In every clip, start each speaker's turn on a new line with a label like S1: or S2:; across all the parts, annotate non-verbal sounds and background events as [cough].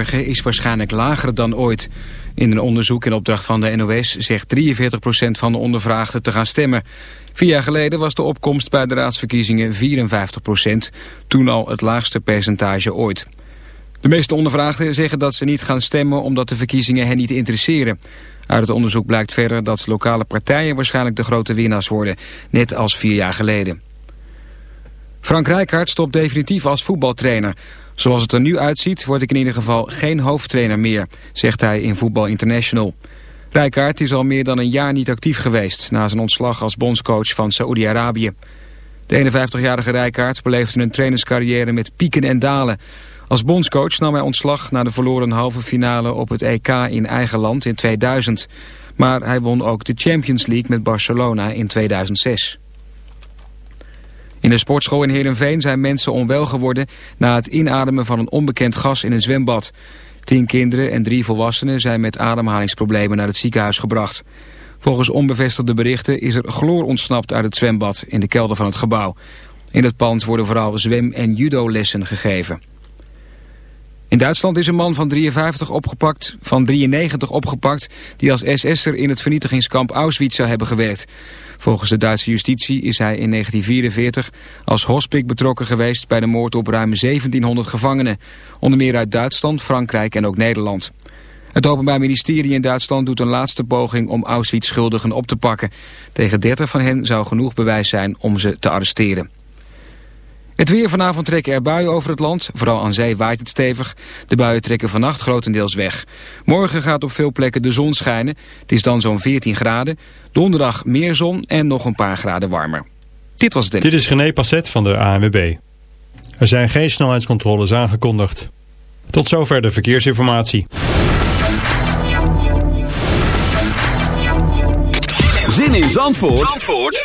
S1: is waarschijnlijk lager dan ooit. In een onderzoek in opdracht van de NOS zegt 43% van de ondervraagden te gaan stemmen. Vier jaar geleden was de opkomst bij de raadsverkiezingen 54%, toen al het laagste percentage ooit. De meeste ondervraagden zeggen dat ze niet gaan stemmen omdat de verkiezingen hen niet interesseren. Uit het onderzoek blijkt verder dat lokale partijen waarschijnlijk de grote winnaars worden, net als vier jaar geleden. Frank Rijkaard stopt definitief als voetbaltrainer. Zoals het er nu uitziet word ik in ieder geval geen hoofdtrainer meer, zegt hij in Voetbal International. Rijkaard is al meer dan een jaar niet actief geweest na zijn ontslag als bondscoach van Saoedi-Arabië. De 51-jarige Rijkaard beleefde een trainerscarrière met pieken en dalen. Als bondscoach nam hij ontslag na de verloren halve finale op het EK in eigen land in 2000. Maar hij won ook de Champions League met Barcelona in 2006. In de sportschool in Heerenveen zijn mensen onwel geworden na het inademen van een onbekend gas in een zwembad. Tien kinderen en drie volwassenen zijn met ademhalingsproblemen naar het ziekenhuis gebracht. Volgens onbevestigde berichten is er chloor ontsnapt uit het zwembad in de kelder van het gebouw. In het pand worden vooral zwem- en judo-lessen gegeven. In Duitsland is een man van 53 opgepakt, van 93 opgepakt die als SS'er in het vernietigingskamp Auschwitz zou hebben gewerkt. Volgens de Duitse justitie is hij in 1944 als hospik betrokken geweest bij de moord op ruim 1700 gevangenen. Onder meer uit Duitsland, Frankrijk en ook Nederland. Het Openbaar Ministerie in Duitsland doet een laatste poging om Auschwitz-schuldigen op te pakken. Tegen 30 van hen zou genoeg bewijs zijn om ze te arresteren. Het weer vanavond trekken er buien over het land. Vooral aan zee waait het stevig. De buien trekken vannacht grotendeels weg. Morgen gaat op veel plekken de zon schijnen. Het is dan zo'n 14 graden. Donderdag meer zon en nog een paar graden warmer. Dit was het.
S2: Dit is René Passet van de ANWB. Er zijn geen snelheidscontroles aangekondigd. Tot zover de verkeersinformatie.
S3: Zin in Zandvoort, Zandvoort?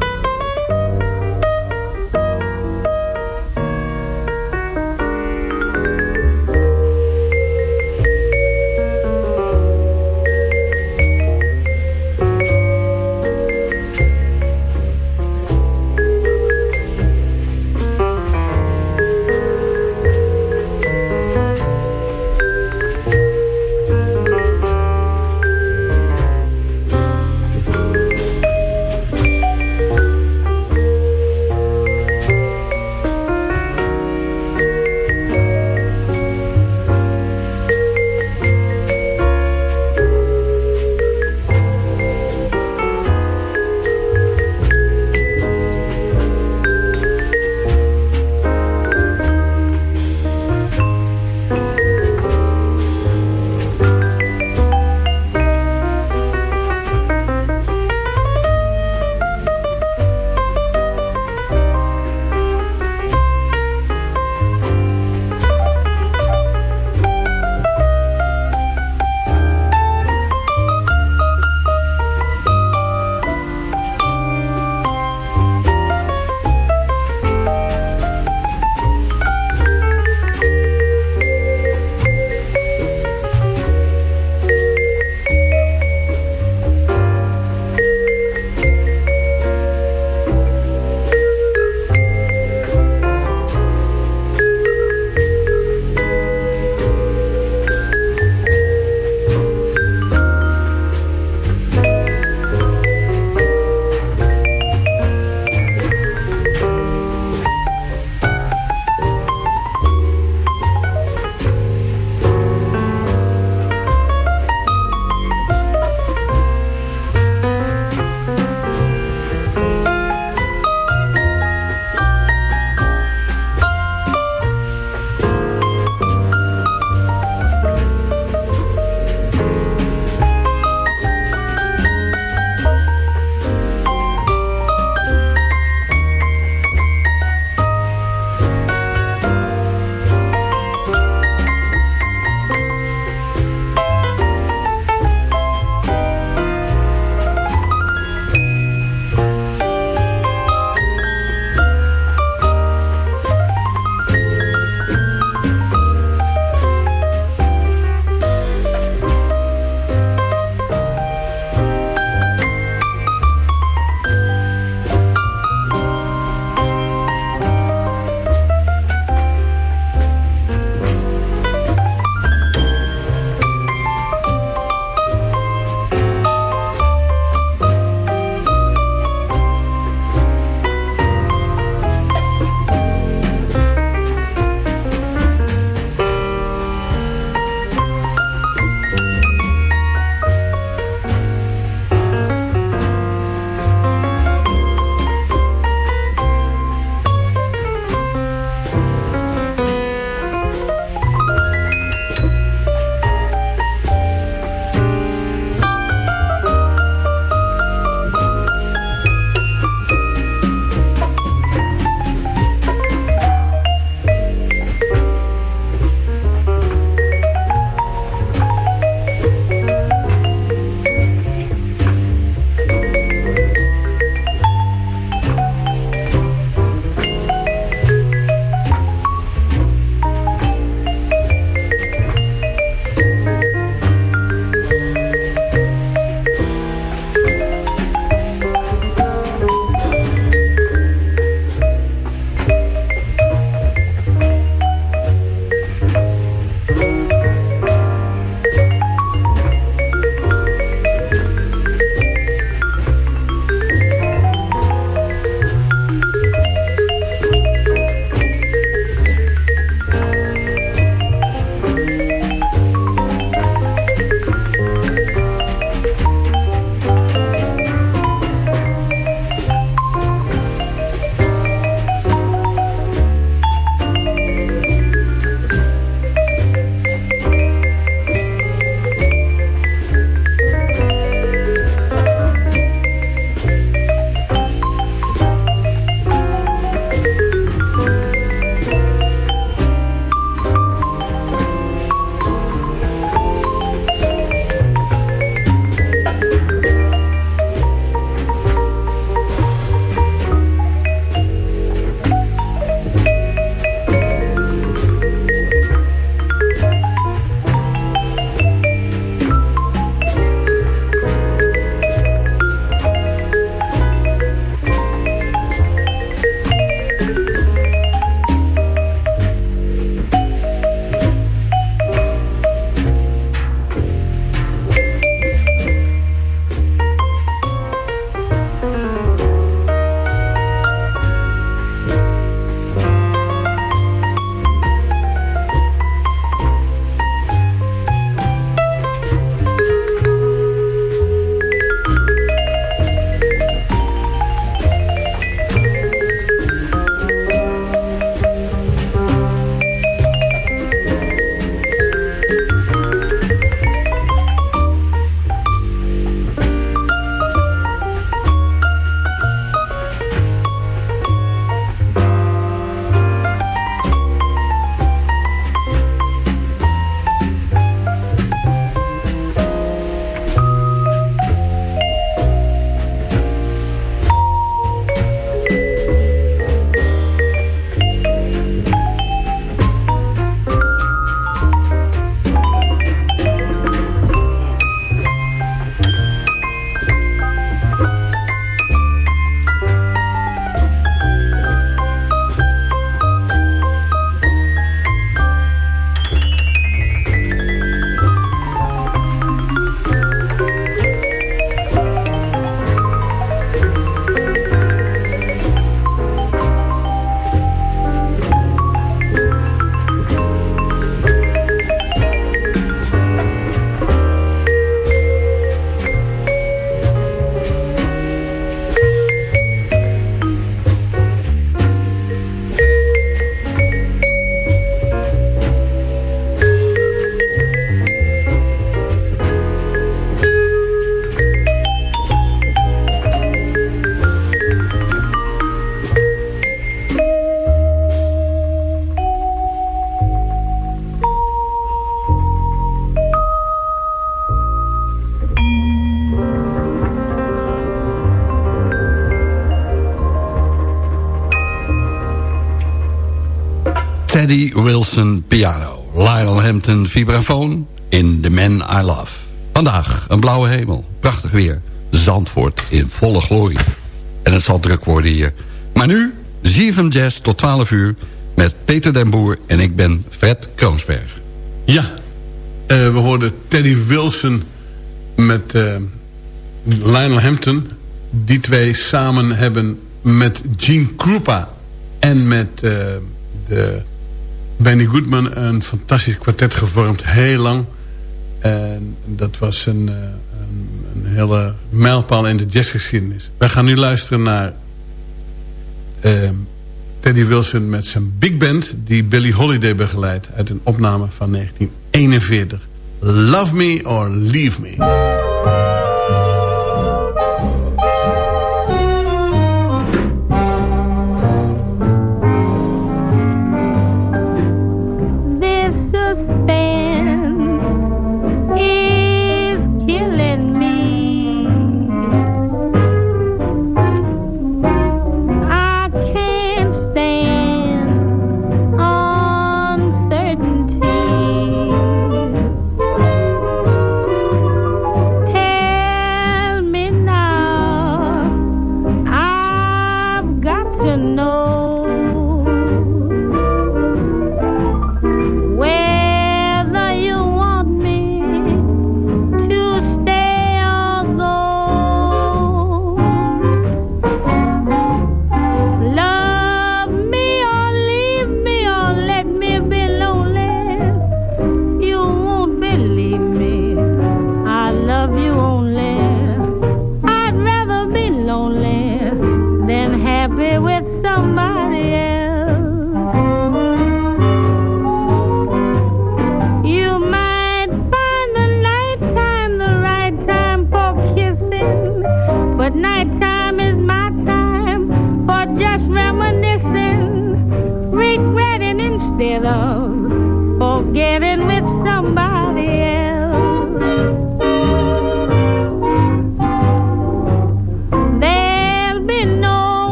S4: Hampton vibrafoon in The Man I Love. Vandaag een blauwe hemel, prachtig weer. Zandvoort in volle glorie. En het zal druk worden hier. Maar nu, ZFM Jazz tot 12 uur... met Peter den Boer en ik ben Fred Kroonsberg.
S5: Ja, uh, we hoorden Teddy Wilson met uh, Lionel Hampton. Die twee samen hebben met Gene Krupa en met uh, de Benny Goodman een fantastisch kwartet gevormd. Heel lang. En dat was een, een, een hele mijlpaal in de jazzgeschiedenis. Wij gaan nu luisteren naar Teddy Wilson met zijn big band... die Billy Holiday begeleidt uit een opname van 1941. Love Me or Leave Me.
S6: You get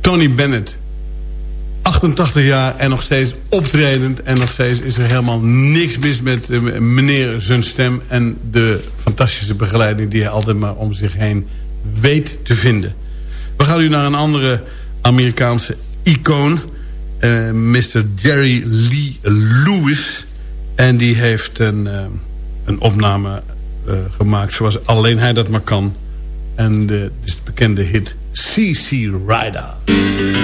S7: Tony Bennett. 88 jaar en nog steeds optredend. En nog steeds is er helemaal niks mis met eh, meneer zijn stem... en de fantastische begeleiding die hij altijd maar om zich heen weet te vinden. We gaan nu naar een andere Amerikaanse icoon. Eh, uh, Mr. Jerry Lee Lewis. En die heeft een, eh, een opname gemaakt zoals alleen hij dat maar kan. En dit is de bekende hit CC Rider.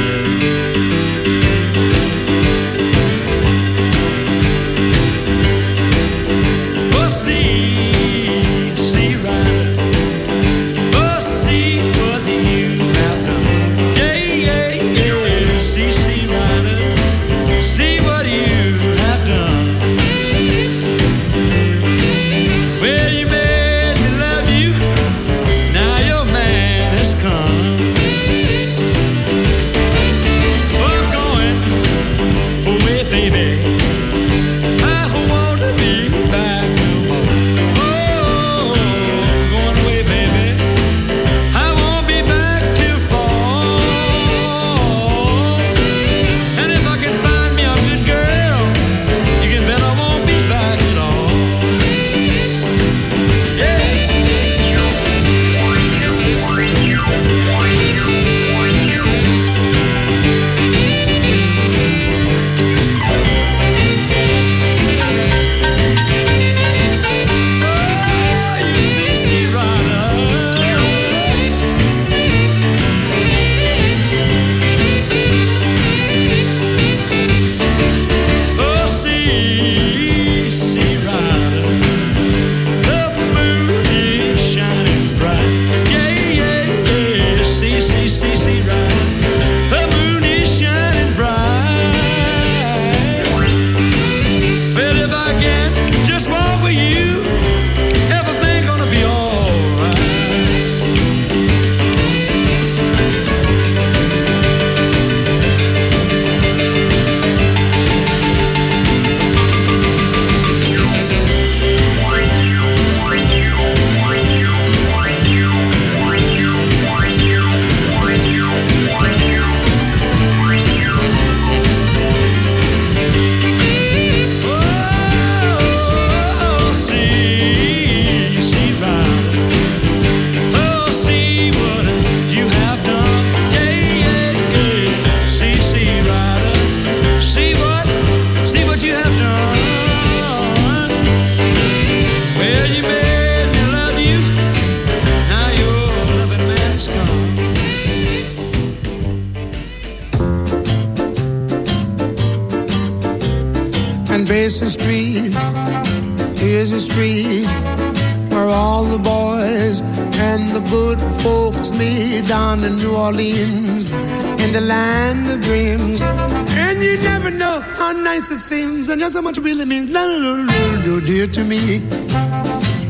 S8: nice it seems, and just how much really means. La, la, la, do dear to me,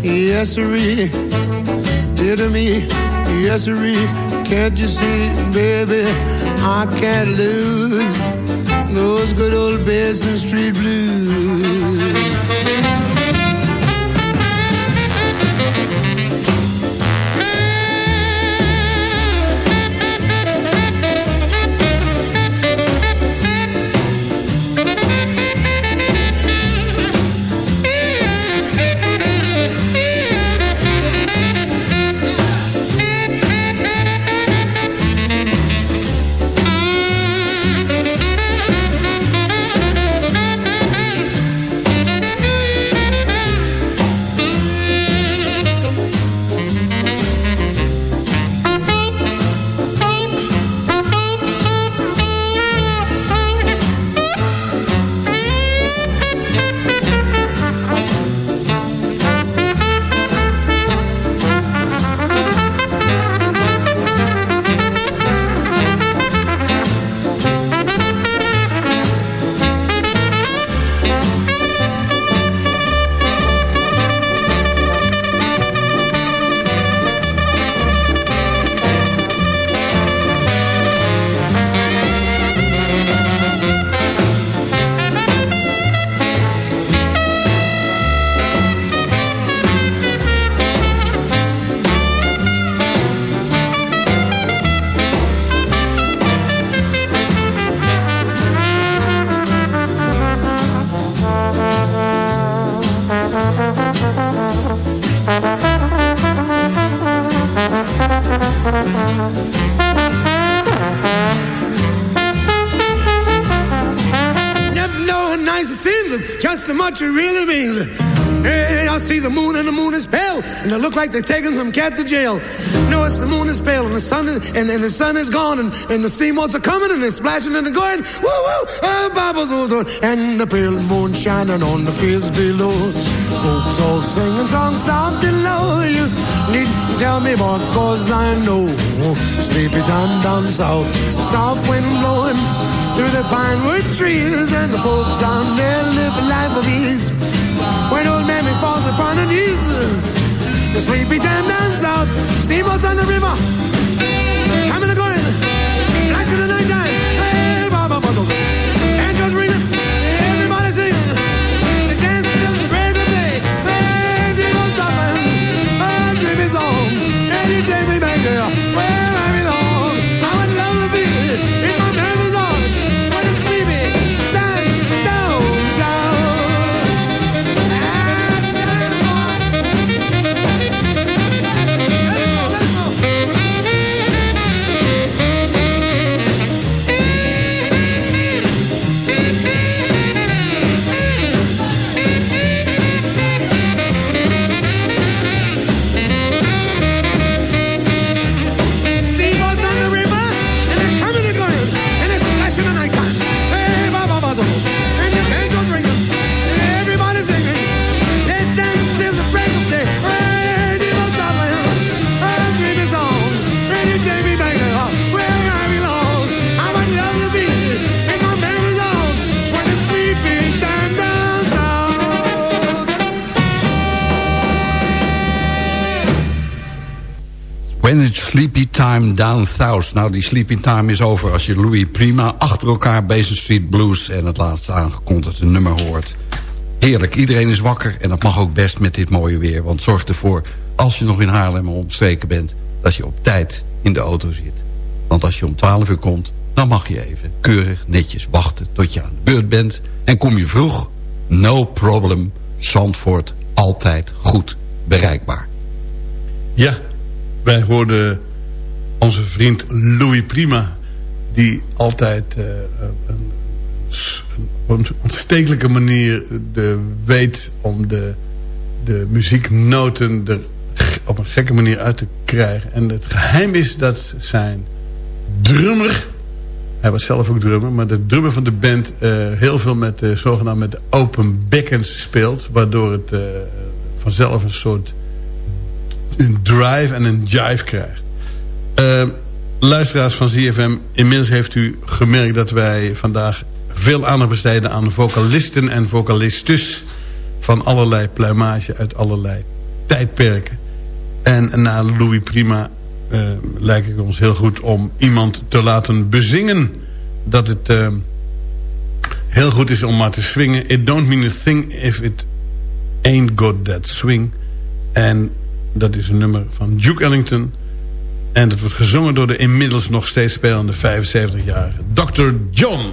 S8: yes, siree. Dear to me, yes, siree. Can't you see, baby, I can't lose those good old Basin Street blues. Look like they're taking some cat to jail. No, it's the moon is pale, and the sun is, and, and the sun is gone, and, and the steamboats are coming, and they're splashing in the garden. Woo woo, bubbles, oh, oh, and the pale moon shining on the fields below. Folks all singing songs soft and low. You need to tell me what, cause I know. Sleepy time down south, soft wind blowing through the pine wood trees, and the folks down there live a life of ease. When old mammy falls upon her knees, the sleepy time down south, steamboats on the river, down.
S4: Nou, die sleepy time is over als je Louis Prima... achter elkaar Basin Street Blues en het laatste aangekondigde nummer hoort. Heerlijk, iedereen is wakker en dat mag ook best met dit mooie weer. Want zorg ervoor, als je nog in Haarlem omstreken bent... dat je op tijd in de auto zit. Want als je om 12 uur komt, dan mag je even keurig netjes wachten... tot je aan de beurt bent. En kom je vroeg, no problem, Zandvoort altijd goed bereikbaar.
S5: Ja, wij hoorden onze vriend Louis Prima... die altijd eh, een, op een ontstekelijke manier de, weet om de, de muzieknoten er op een gekke manier uit te krijgen. En het geheim is dat zijn drummer... Hij was zelf ook drummer, maar de drummer van de band... eh, heel veel met de zogenaamde met de open bekkens speelt... waardoor het eh, vanzelf een soort een drive en een jive krijgt. Eh, luisteraars van ZFM, inmiddels heeft u gemerkt dat wij vandaag veel aandacht besteden aan vocalisten en vocalistes van allerlei pluimage uit allerlei tijdperken. En na Louis Prima eh, lijkt het ons heel goed om iemand te laten bezingen dat het eh, heel goed is om maar te swingen. It don't mean a thing if it ain't got that swing. En dat is een nummer van Duke Ellington. En dat wordt gezongen door de inmiddels nog steeds spelende 75-jarige Dr. John.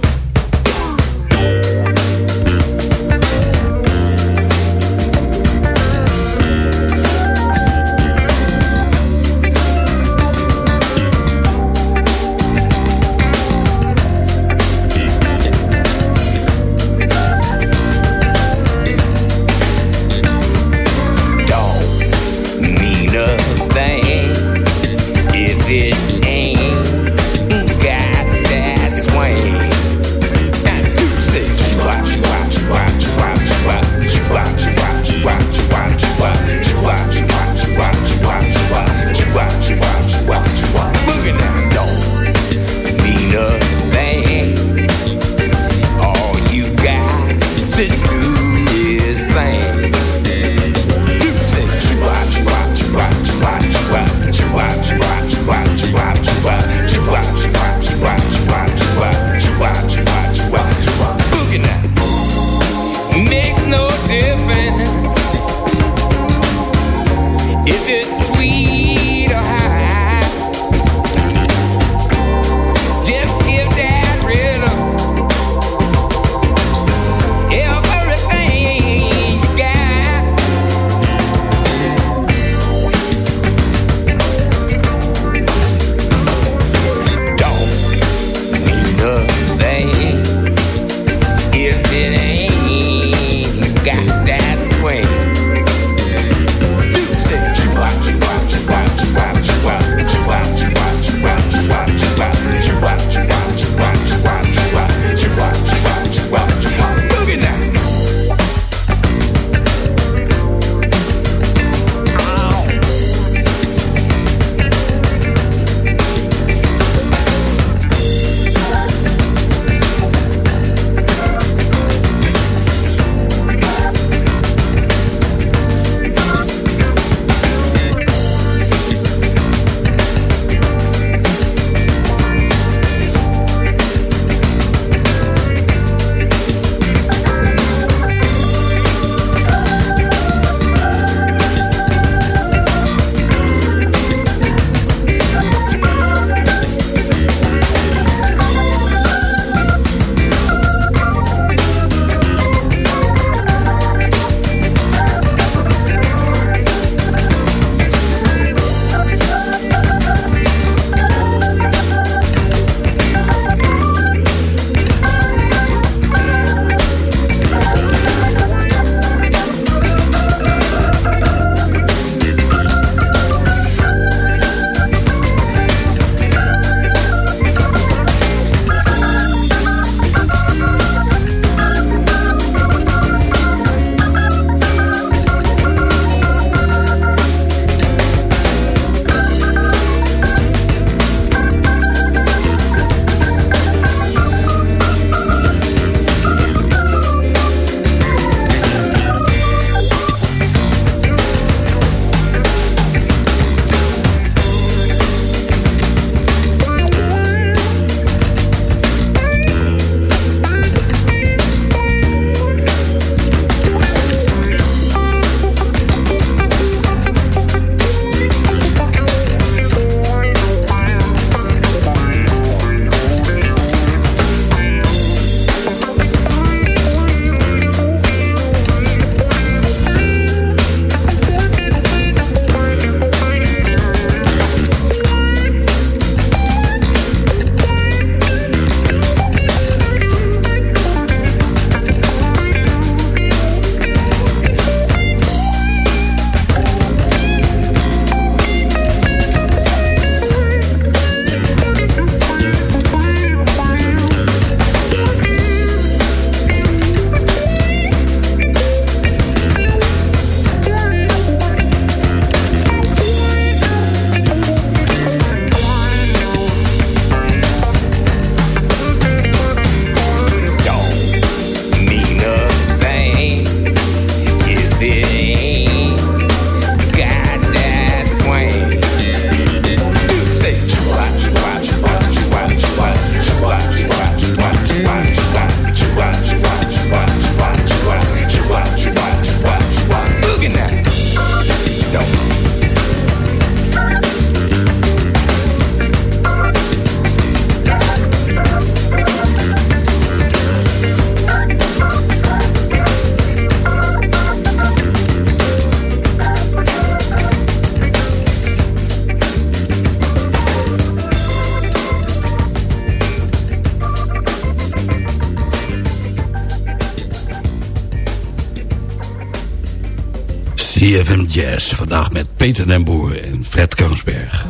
S4: CFM Jazz. Vandaag met Peter den Boer en Fred Kongsberg.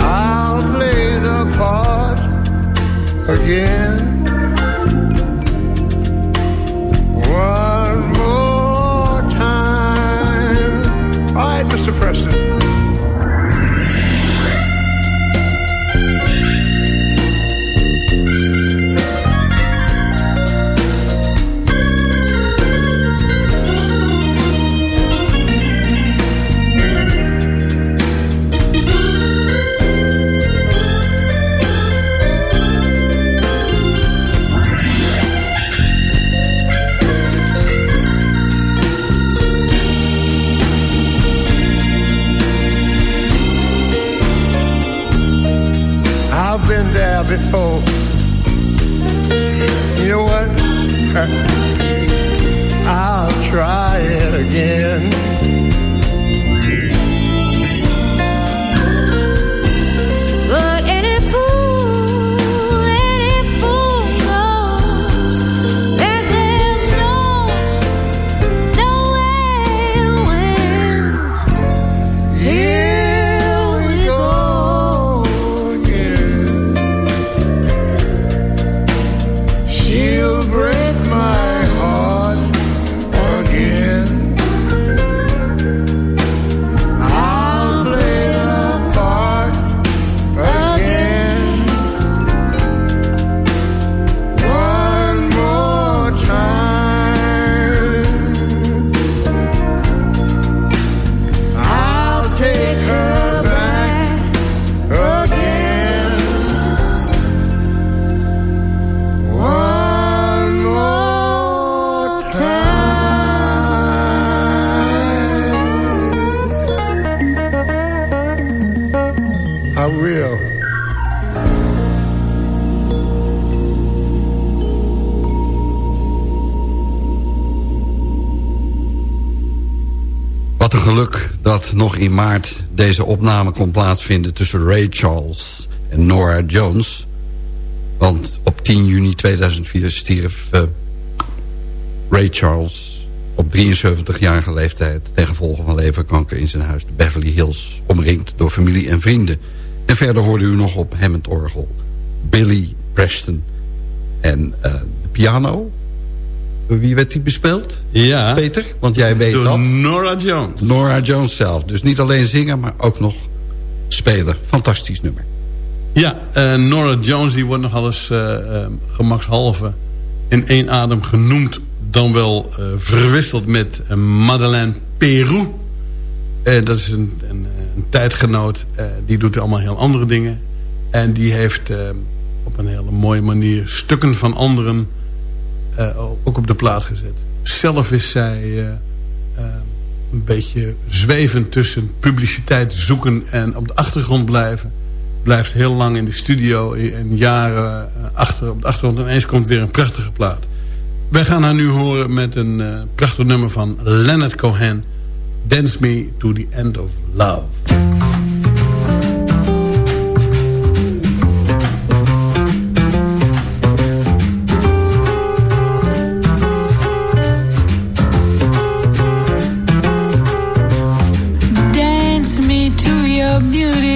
S9: I'll
S8: play the part again.
S4: Nog in maart deze opname kon plaatsvinden... tussen Ray Charles en Nora Jones. Want op 10 juni 2004 stierf eh, Ray Charles op 73-jarige leeftijd... ten gevolge van leverkanker in zijn huis de Beverly Hills... omringd door familie en vrienden. En verder hoorde u nog op Hammond Orgel Billy Preston en eh, de piano... Wie werd die bespeeld?
S5: Ja.
S4: Peter, want jij weet
S5: Door
S4: dat.
S5: Nora Jones.
S4: Nora Jones zelf. Dus niet alleen zingen, maar ook nog spelen. Fantastisch nummer.
S5: Ja, eh, Nora Jones die wordt nog eens eh eh, gemakshalve in één adem genoemd... dan wel verwisseld met Madeleine Peru. Dat is een, een, een tijdgenoot. die doet allemaal heel andere dingen. En die heeft op een hele mooie manier stukken van anderen... Eh, ook op de plaat gezet. Zelf is zij eh, eh, een beetje zwevend tussen publiciteit zoeken en op de achtergrond blijven. Blijft heel lang in de studio en jaren achter, op de achtergrond. En eens komt weer een prachtige plaat. Wij gaan haar nu horen met een prachtig nummer van Leonard Cohen. Dance Me to the End of Love.
S10: beauty.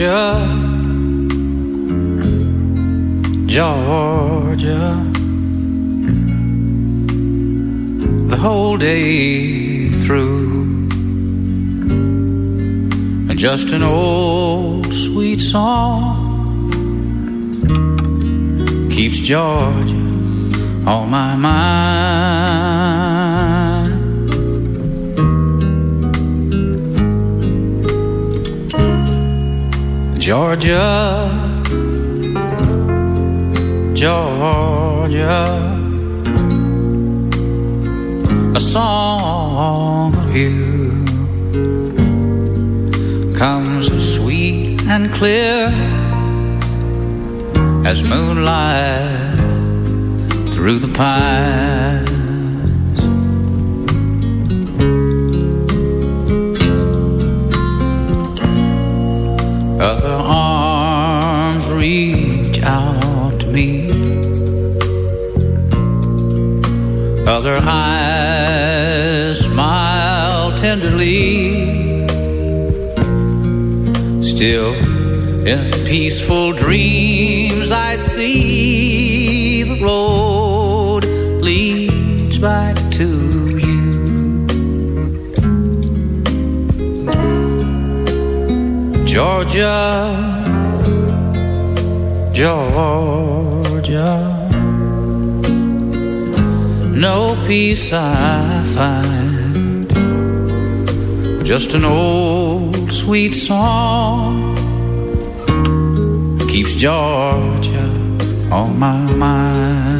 S11: Georgia. Georgia. The whole day through. And just an old sweet song Keeps Georgia on my mind. Georgia, Georgia, a song of you comes sweet and clear as moonlight through the pine. Other eyes smile tenderly. Still in peaceful dreams I see the road leads back to you. Georgia, Georgia, no peace I find, just an old sweet song keeps Georgia on my mind.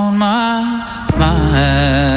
S11: mind.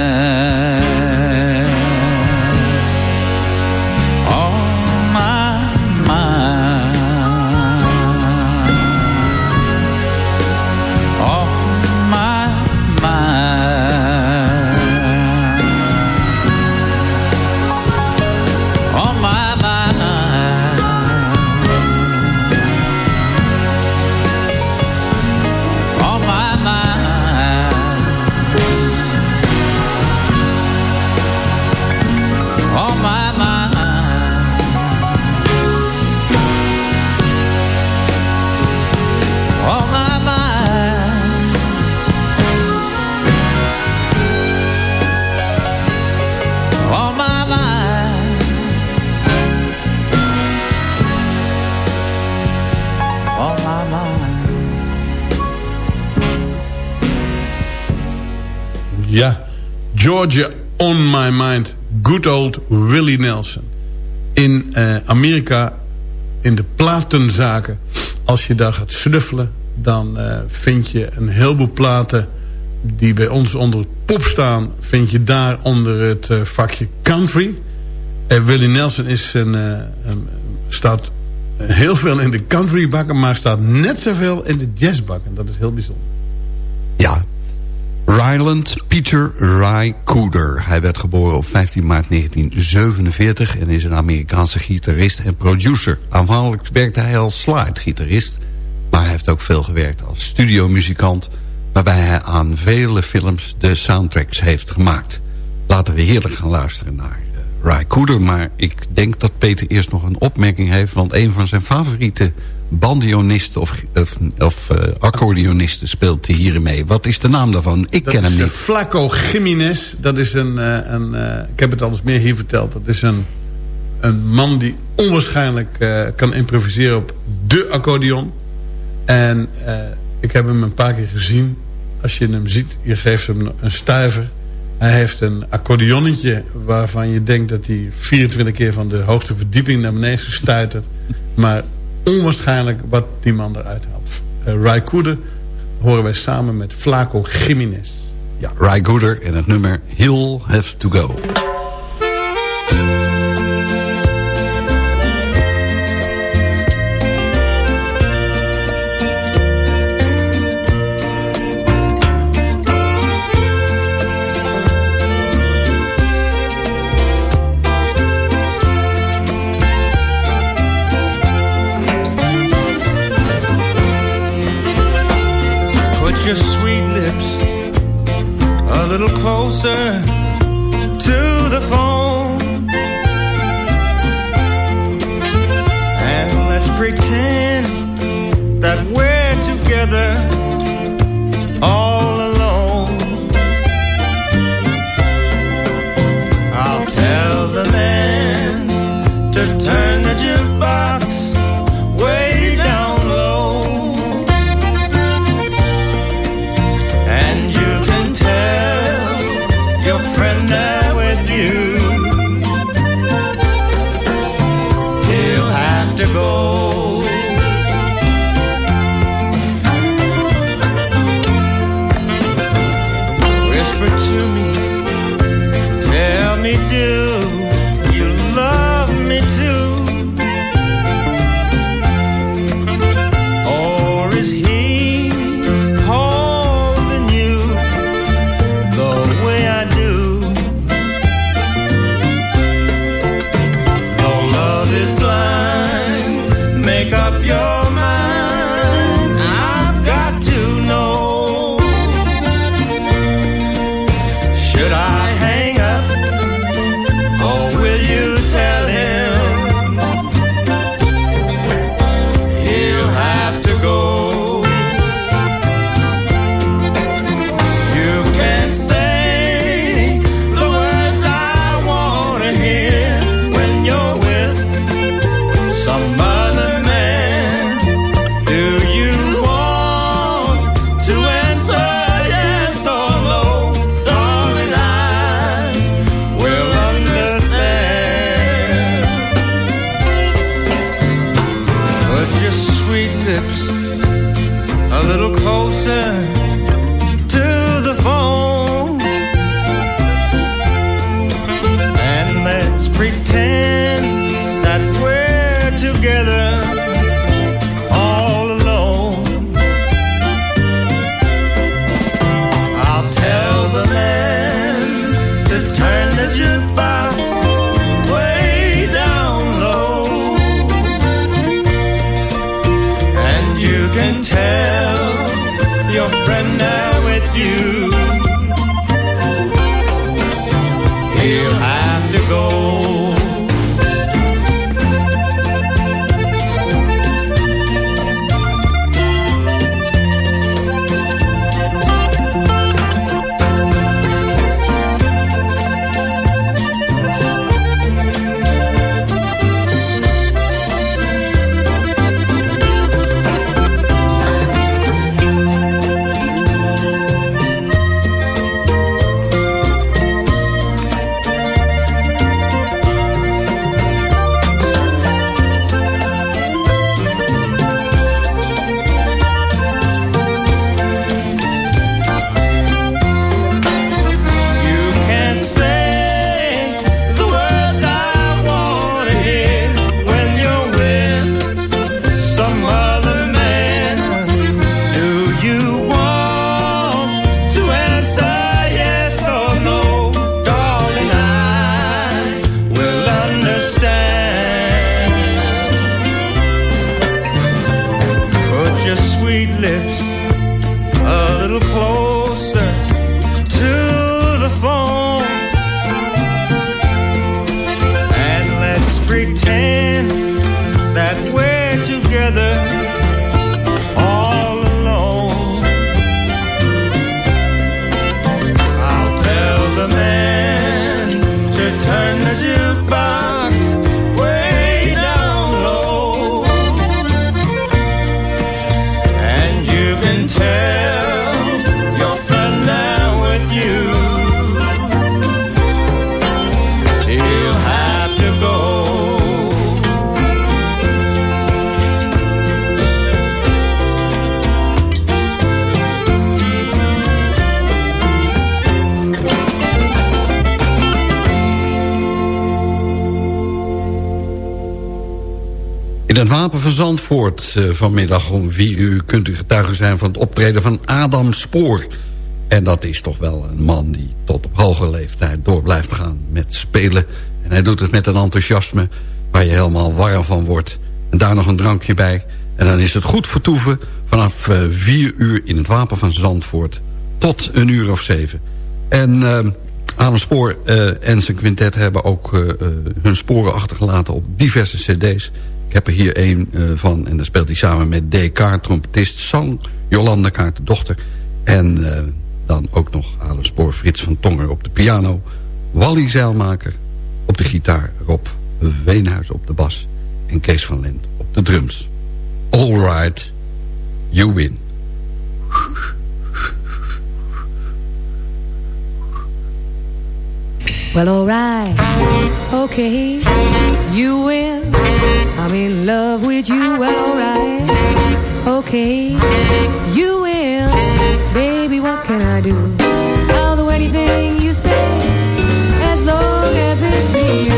S5: Georgia on my mind. Good old Willie Nelson. In eh, Amerika, in de platenzaken... als je daar gaat snuffelen... dan eh, vind je een heleboel platen... die bij ons onder het pop staan... vind je daar onder het eh, vakje country. En Willie Nelson is een, staat heel veel in de country bakken... maar staat net zoveel in de jazzbakken. Dat is heel bijzonder.
S4: Ja. Ryland Peter Ry Cooder. Hij werd geboren op 15 maart 1947 en is een Amerikaanse gitarist en producer. Aanvankelijk werkte hij als slide-gitarist, maar hij heeft ook veel gewerkt als studiomuzikant, waarbij hij aan vele films de soundtracks heeft gemaakt. Laten we heerlijk gaan luisteren naar eh, Ry Cooder, maar ik denk dat Peter eerst nog een opmerking heeft, want een van zijn favoriete bandionisten of, of, of eh, speelt hier mee. Wat is de naam daarvan? Ik
S5: Dat
S4: ken hem
S5: eh,
S4: niet.
S5: Flaco Jiménez. Dat is een... eh, een eh, ik heb het al eens meer hier verteld. Dat is een, een man die onwaarschijnlijk eh, kan improviseren op de accordeon. En eh, ik heb hem een paar keer gezien. Als je hem ziet, je geeft hem een stuiver. Hij heeft een accordeonnetje waarvan je denkt dat hij 24 keer van de hoogste verdieping naar beneden stuitert. Maar onwaarschijnlijk wat die man eruit haalt. Uh, horen wij samen met Flaco Jiménez.
S4: Ja, Raikouder in het nummer Hill Have To Go.
S7: closer to the phone. And let's pretend that we're together.
S4: Zandvoort eh, vanmiddag om 4 uur... kunt u getuige zijn van het optreden van Adam Spoor. En dat is toch wel een man die tot op hoge leeftijd door blijft gaan met spelen. En hij doet het met een enthousiasme waar je helemaal warm van wordt. En daar nog een drankje bij. En dan is het goed vertoeven vanaf 4 uur in het Wapen van Zandvoort... tot een uur of zeven. En... Uh, Adam Spoor en zijn quintet hebben ook hun sporen achtergelaten op diverse cd's. Heb er hier één van en daar speelt hij samen met D.K. trompetist, zang Jolanda Kaart, de dochter. En dan ook nog Adam Spoor, Frits van Tonger op de piano. Wally Zeilmaker op de gitaar, Rob Weenhuis op de bas en Kees van Lent op de drums. All right, you win.
S12: Well, alright, okay, you will. I'm in love with you. Well, alright, okay, you will. Baby, what can I do? I'll do anything you say, as long as it's me.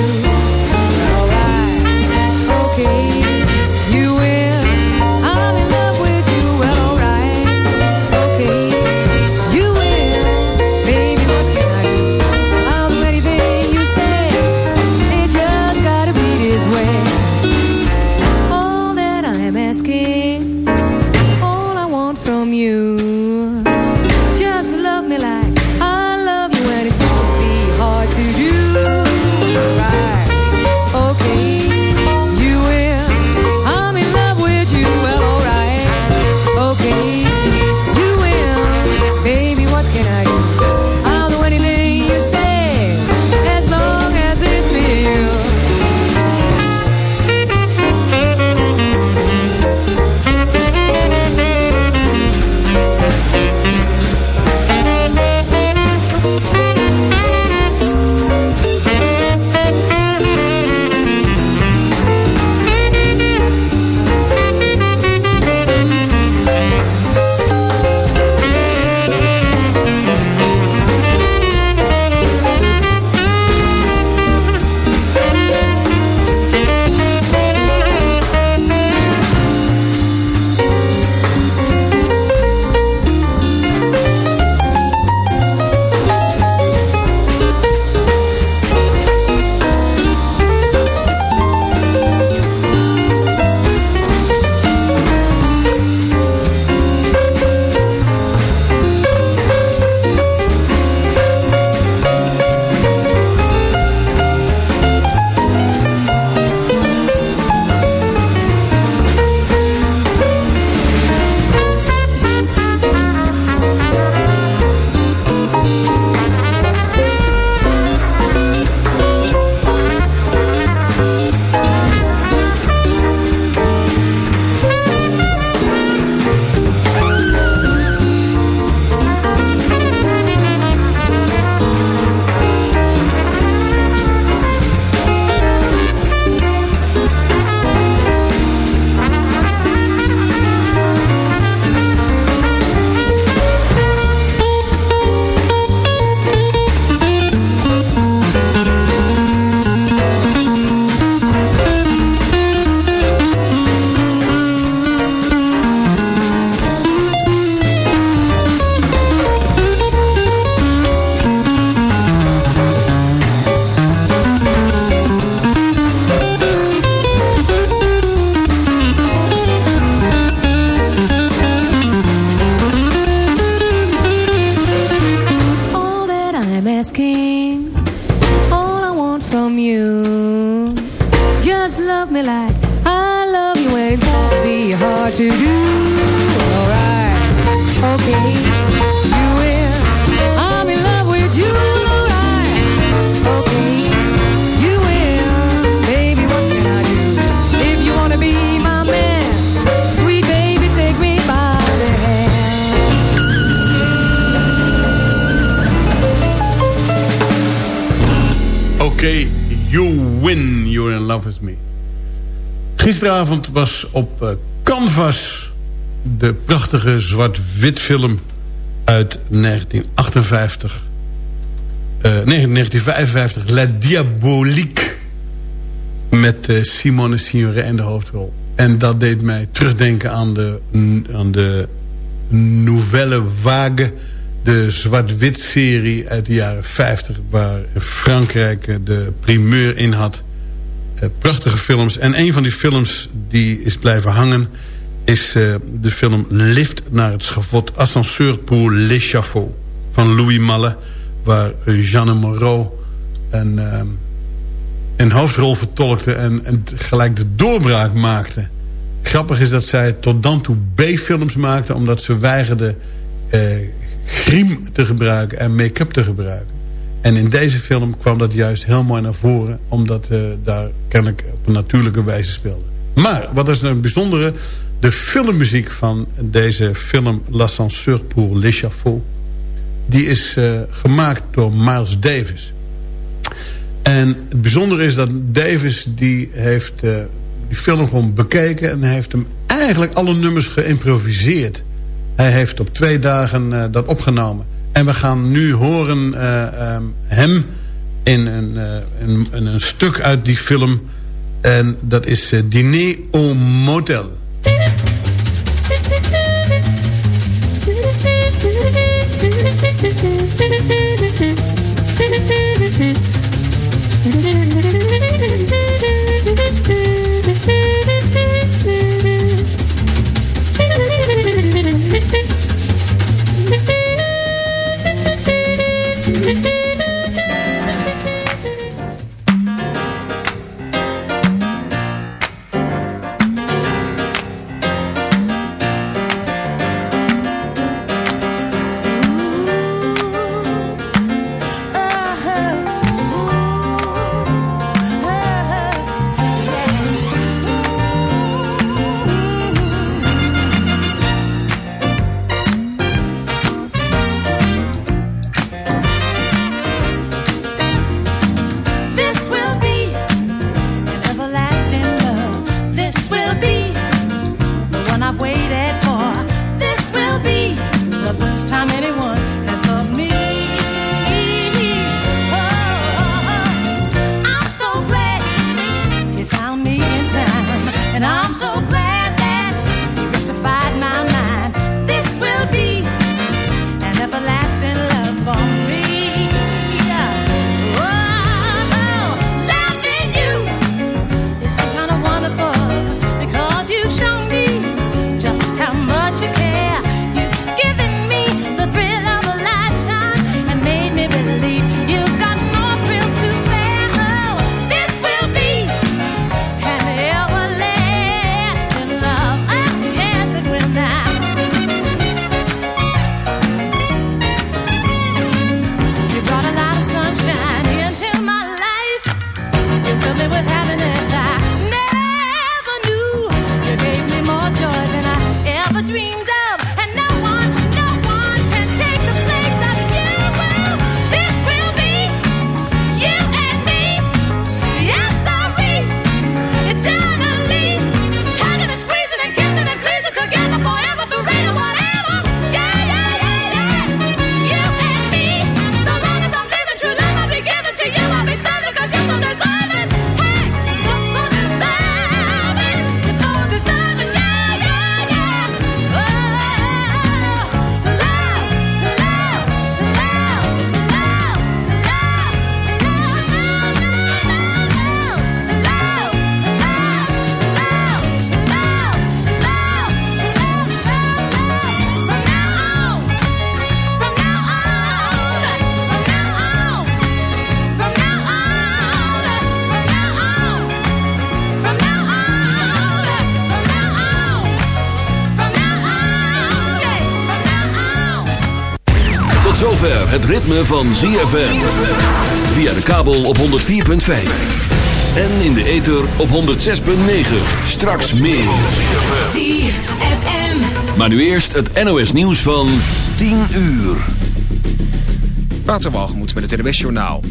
S12: Just love me like I love you, it won't be hard to do. Alright, okay, you will. I'm in love with you. Alright, okay, you will. Baby, what can I do? If you wanna be my man, sweet baby, take me by the hand.
S5: Oké, you win, you're in love with me. Gisteravond was op eh, Canvas de prachtige zwart-wit film uit 1958. Eh, nee, 1955, La Diabolique. Met eh, Simone Signore in de hoofdrol.
S13: En dat deed mij terugdenken aan de, aan de Nouvelle Vague... de zwart-wit serie uit de jaren 50... waar Frankrijk de primeur in had. Eh, prachtige films. En een van die films die is blijven hangen... is eh, de film Lift naar het schavot. Ascenseur pour l'échafaud van Louis Malle... waar Jeanne Moreau een, een hoofdrol vertolkte... En, en gelijk de doorbraak maakte. Grappig is dat zij tot dan toe B-films maakte... omdat ze weigerde eh, griem te gebruiken en make-up te gebruiken. En in deze film kwam dat juist heel mooi naar voren... omdat uh, daar kennelijk op een natuurlijke wijze speelde. Maar, wat is een bijzondere... de filmmuziek van deze film L'Ascenseur pour l'échafaud... die is uh, gemaakt door Miles Davis. En het bijzondere is dat Davis... die heeft uh, die film gewoon bekeken... en heeft hem eigenlijk alle nummers geïmproviseerd. Hij heeft op twee dagen dat opgenomen... En we gaan nu horen uh, um, hem in een, in een, stuk uit die film. En dat is uh, Diner au Motel. [laughs]
S3: het ritme van ZFM. Via de kabel op 104.5. En in de ether op 106.9. Straks meer. ZFM. Maar nu eerst het NOS nieuws van 10 uur.
S1: Waterwalgemoed met het NOS Journaal.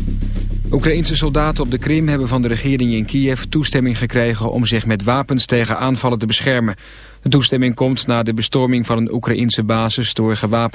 S1: Oekraïnse soldaten op de Krim hebben van de regering in Kiev toestemming gekregen om zich met wapens tegen aanvallen te beschermen. De toestemming komt na de bestorming van een Oekraïnse basis door gewapend